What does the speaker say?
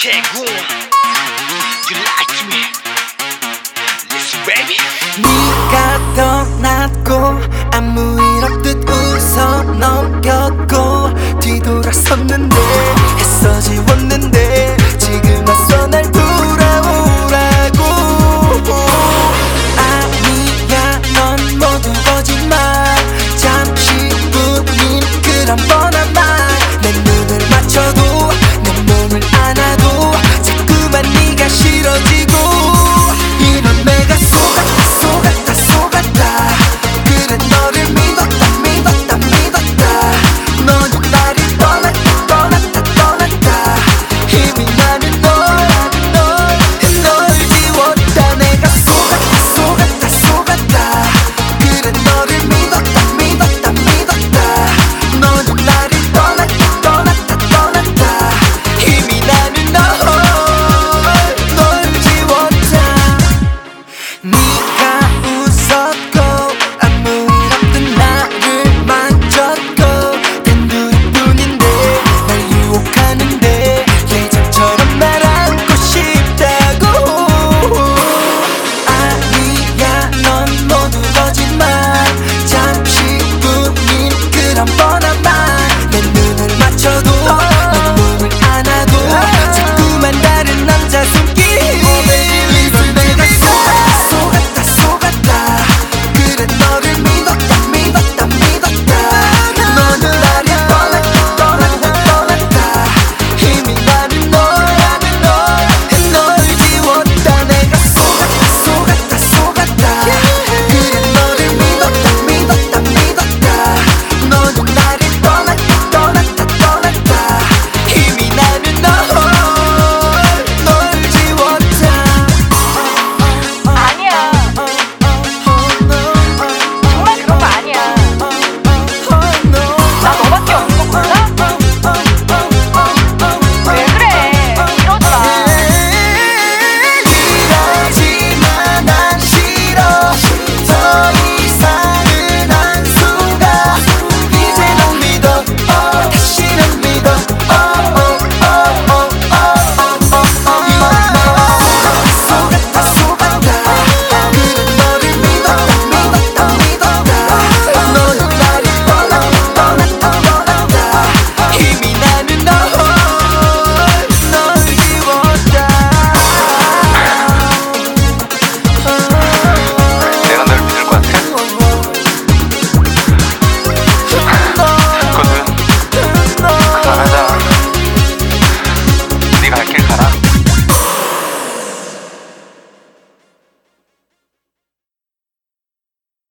Cancun.